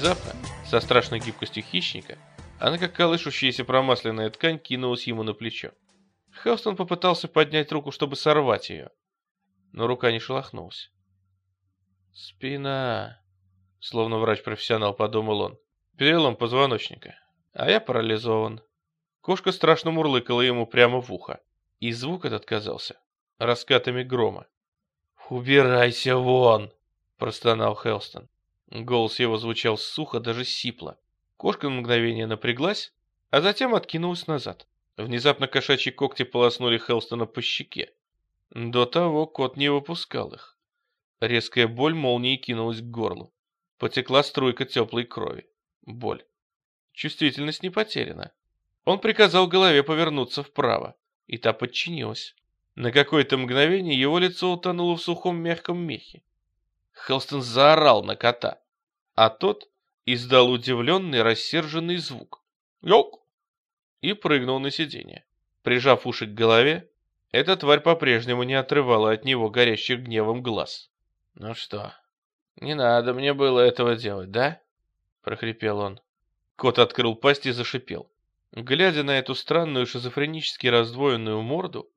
Внезапно, со страшной гибкостью хищника, она, как колышущаяся промасленная ткань, кинулась ему на плечо. Хелстон попытался поднять руку, чтобы сорвать ее, но рука не шелохнулась. «Спина...» — словно врач-профессионал, подумал он. «Перелом позвоночника, а я парализован». Кошка страшно мурлыкала ему прямо в ухо, и звук этот казался раскатами грома. «Убирайся вон!» — простонал Хелстон. Голос его звучал сухо, даже сипло. Кошка на мгновение напряглась, а затем откинулась назад. Внезапно кошачьи когти полоснули Хелстона по щеке. До того кот не выпускал их. Резкая боль молнией кинулась к горлу. Потекла струйка теплой крови. Боль. Чувствительность не потеряна. Он приказал голове повернуться вправо, и та подчинилась. На какое-то мгновение его лицо утонуло в сухом мягком мехе. Хелстон заорал на кота, а тот издал удивленный рассерженный звук. «Йок!» и прыгнул на сиденье. Прижав уши к голове, эта тварь по-прежнему не отрывала от него горящих гневом глаз. «Ну что, не надо мне было этого делать, да?» — прохрипел он. Кот открыл пасть и зашипел. Глядя на эту странную шизофренически раздвоенную морду,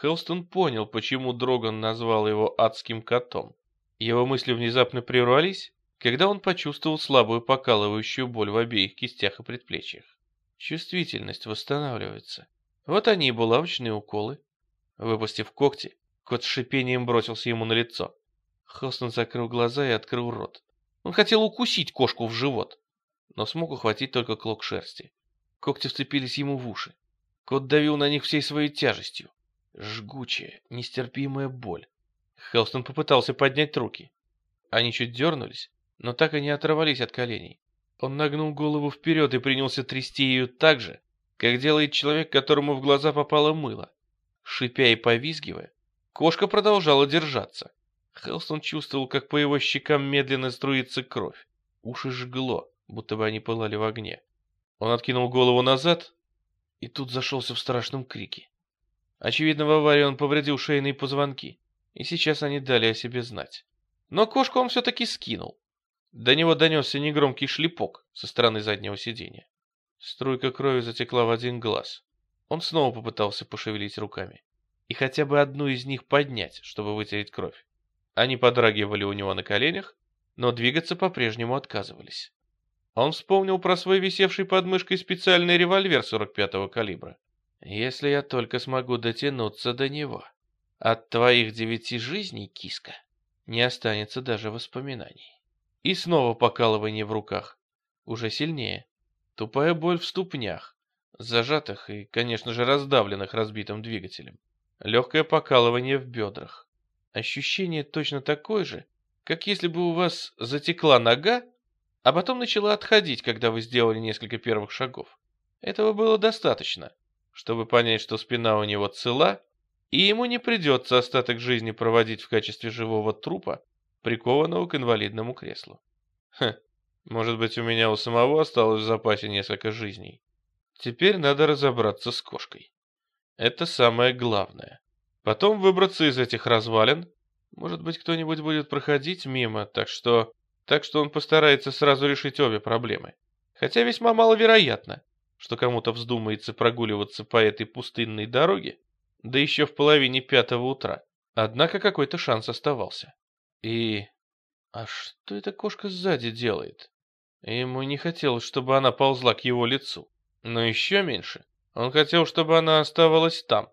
Хелстон понял, почему Дроган назвал его адским котом. Его мысли внезапно прервались, когда он почувствовал слабую покалывающую боль в обеих кистях и предплечьях. Чувствительность восстанавливается. Вот они и булавочные уколы. Выпустив когти, кот с шипением бросился ему на лицо. Хелстон закрыл глаза и открыл рот. Он хотел укусить кошку в живот, но смог ухватить только клок шерсти. Когти вцепились ему в уши. Кот давил на них всей своей тяжестью. Жгучая, нестерпимая боль. Хелстон попытался поднять руки. Они чуть дернулись, но так и не оторвались от коленей. Он нагнул голову вперед и принялся трясти ее так же, как делает человек, которому в глаза попало мыло. Шипя и повизгивая, кошка продолжала держаться. Хелстон чувствовал, как по его щекам медленно струится кровь. Уши жгло, будто бы они пылали в огне. Он откинул голову назад и тут зашелся в страшном крике. Очевидно, в аварии он повредил шейные позвонки и сейчас они дали о себе знать. Но кошку он все-таки скинул. До него донесся негромкий шлепок со стороны заднего сиденья. Струйка крови затекла в один глаз. Он снова попытался пошевелить руками. И хотя бы одну из них поднять, чтобы вытереть кровь. Они подрагивали у него на коленях, но двигаться по-прежнему отказывались. Он вспомнил про свой висевший под мышкой специальный револьвер 45-го калибра. «Если я только смогу дотянуться до него». От твоих девяти жизней, киска, не останется даже воспоминаний. И снова покалывание в руках. Уже сильнее. Тупая боль в ступнях, зажатых и, конечно же, раздавленных разбитым двигателем. Легкое покалывание в бедрах. Ощущение точно такое же, как если бы у вас затекла нога, а потом начала отходить, когда вы сделали несколько первых шагов. Этого было достаточно, чтобы понять, что спина у него цела и ему не придется остаток жизни проводить в качестве живого трупа, прикованного к инвалидному креслу. Хм, может быть, у меня у самого осталось в запасе несколько жизней. Теперь надо разобраться с кошкой. Это самое главное. Потом выбраться из этих развалин. Может быть, кто-нибудь будет проходить мимо, так что... Так что он постарается сразу решить обе проблемы. Хотя весьма маловероятно, что кому-то вздумается прогуливаться по этой пустынной дороге, да еще в половине пятого утра. Однако какой-то шанс оставался. И... А что эта кошка сзади делает? Ему не хотелось, чтобы она ползла к его лицу. Но еще меньше. Он хотел, чтобы она оставалась там,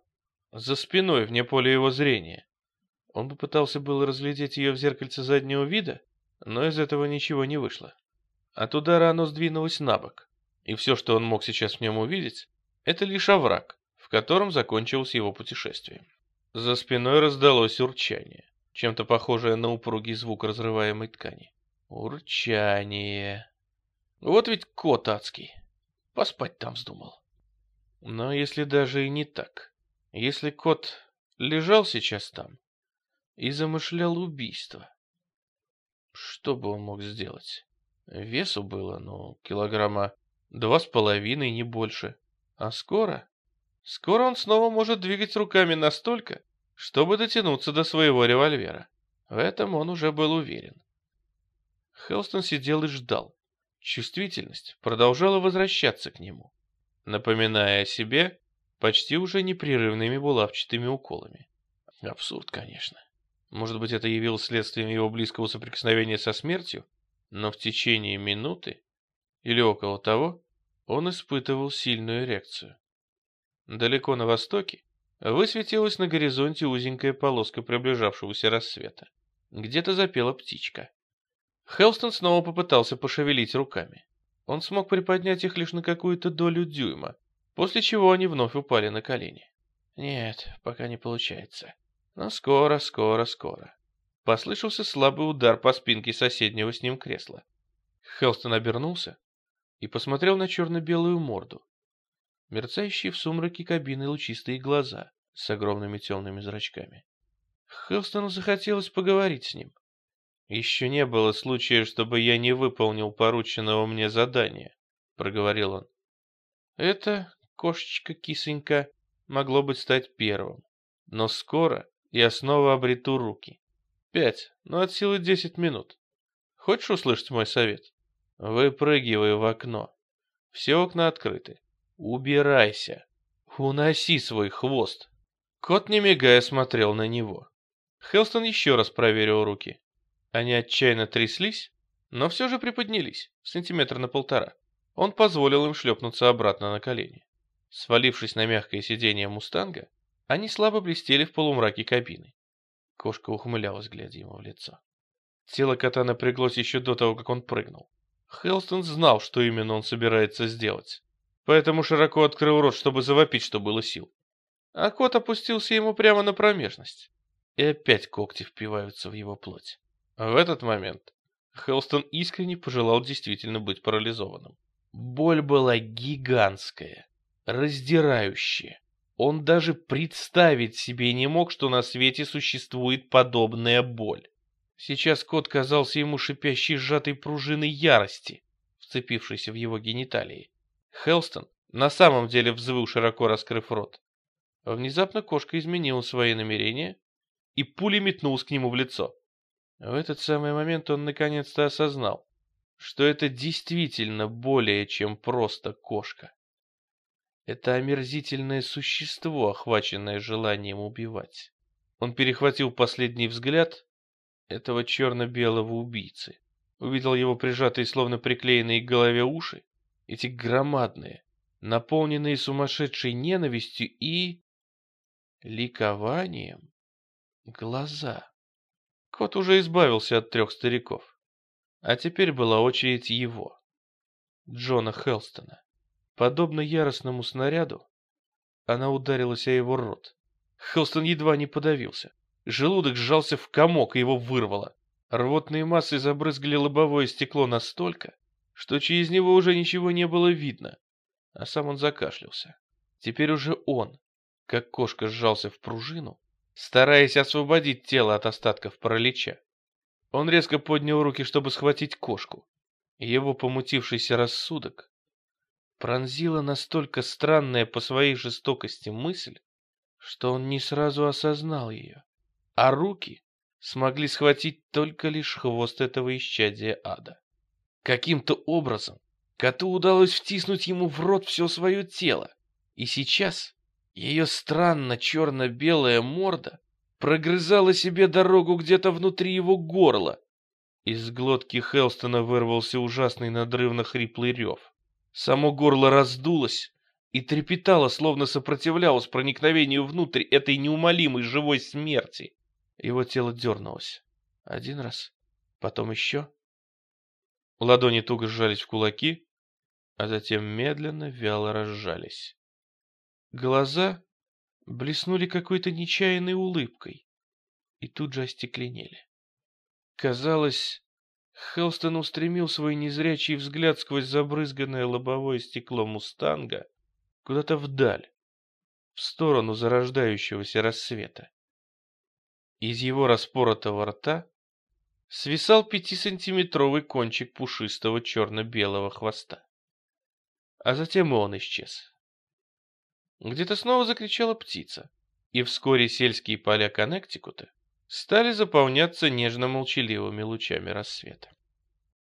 за спиной, вне поля его зрения. Он попытался было разглядеть ее в зеркальце заднего вида, но из этого ничего не вышло. От удара оно сдвинулось на бок, и все, что он мог сейчас в нем увидеть, это лишь овраг, в котором закончилось его путешествие. За спиной раздалось урчание, чем-то похожее на упругий звук разрываемой ткани. Урчание. Вот ведь кот адский. Поспать там вздумал. Но если даже и не так, если кот лежал сейчас там и замышлял убийство, Что бы он мог сделать? Весу было, ну, килограмма два с половиной, не больше. А скоро? Скоро он снова может двигать руками настолько, чтобы дотянуться до своего револьвера. В этом он уже был уверен. Хелстон сидел и ждал. Чувствительность продолжала возвращаться к нему, напоминая о себе почти уже непрерывными булавчатыми уколами. Абсурд, конечно. Может быть, это явилось следствием его близкого соприкосновения со смертью, но в течение минуты или около того он испытывал сильную эрекцию. Далеко на востоке высветилась на горизонте узенькая полоска приближавшегося рассвета. Где-то запела птичка. Хелстон снова попытался пошевелить руками. Он смог приподнять их лишь на какую-то долю дюйма, после чего они вновь упали на колени. Нет, пока не получается. Но скоро, скоро, скоро. Послышался слабый удар по спинке соседнего с ним кресла. Хелстон обернулся и посмотрел на черно-белую морду. Мерцающие в сумраке кабины лучистые глаза с огромными темными зрачками. Хелстону захотелось поговорить с ним. «Еще не было случая, чтобы я не выполнил порученного мне задания», — проговорил он. «Это, кошечка-кисонька, могло бы стать первым. Но скоро я снова обрету руки. Пять, ну от силы десять минут. Хочешь услышать мой совет? Выпрыгивай в окно. Все окна открыты. Убирайся. Уноси свой хвост. Кот, не мигая, смотрел на него. Хелстон еще раз проверил руки. Они отчаянно тряслись, но все же приподнялись, сантиметра на полтора. Он позволил им шлепнуться обратно на колени. Свалившись на мягкое сиденье мустанга, они слабо блестели в полумраке кабины. Кошка ухмылялась, глядя ему в лицо. Тело кота напряглось еще до того, как он прыгнул. Хелстон знал, что именно он собирается сделать, поэтому широко открыл рот, чтобы завопить, что было сил. А кот опустился ему прямо на промежность, и опять когти впиваются в его плоть. В этот момент Хелстон искренне пожелал действительно быть парализованным. Боль была гигантская, раздирающая. Он даже представить себе не мог, что на свете существует подобная боль. Сейчас кот казался ему шипящей сжатой пружиной ярости, вцепившейся в его гениталии. Хелстон на самом деле взвыл, широко раскрыв рот. Внезапно кошка изменила свои намерения и пулей метнулась к нему в лицо. В этот самый момент он наконец-то осознал, что это действительно более чем просто кошка. Это омерзительное существо, охваченное желанием убивать. Он перехватил последний взгляд этого черно-белого убийцы. Увидел его прижатые, словно приклеенные к голове уши, эти громадные, наполненные сумасшедшей ненавистью и... ликованием глаза. Кот уже избавился от трех стариков. А теперь была очередь его, Джона Хелстона. Подобно яростному снаряду, она ударилась о его рот. Хелстон едва не подавился. Желудок сжался в комок, и его вырвало. Рвотные массы забрызгали лобовое стекло настолько, что через него уже ничего не было видно, а сам он закашлялся. Теперь уже он, как кошка сжался в пружину, стараясь освободить тело от остатков паралича. Он резко поднял руки, чтобы схватить кошку. Его помутившийся рассудок пронзила настолько странная по своей жестокости мысль, что он не сразу осознал ее, а руки смогли схватить только лишь хвост этого исчадия ада. Каким-то образом коту удалось втиснуть ему в рот все свое тело, и сейчас ее странно черно-белая морда прогрызала себе дорогу где-то внутри его горла. Из глотки Хелстона вырвался ужасный надрывно-хриплый рев. Само горло раздулось и трепетало, словно сопротивлялось проникновению внутрь этой неумолимой живой смерти. Его тело дернулось. Один раз, потом еще. Ладони туго сжались в кулаки, а затем медленно, вяло разжались. Глаза блеснули какой-то нечаянной улыбкой и тут же остекленели. Казалось, Хелстон устремил свой незрячий взгляд сквозь забрызганное лобовое стекло «Мустанга» куда-то вдаль, в сторону зарождающегося рассвета. Из его распоротого рта свисал пятисантиметровый кончик пушистого черно-белого хвоста. А затем он исчез. Где-то снова закричала птица, и вскоре сельские поля Коннектикута стали заполняться нежно-молчаливыми лучами рассвета.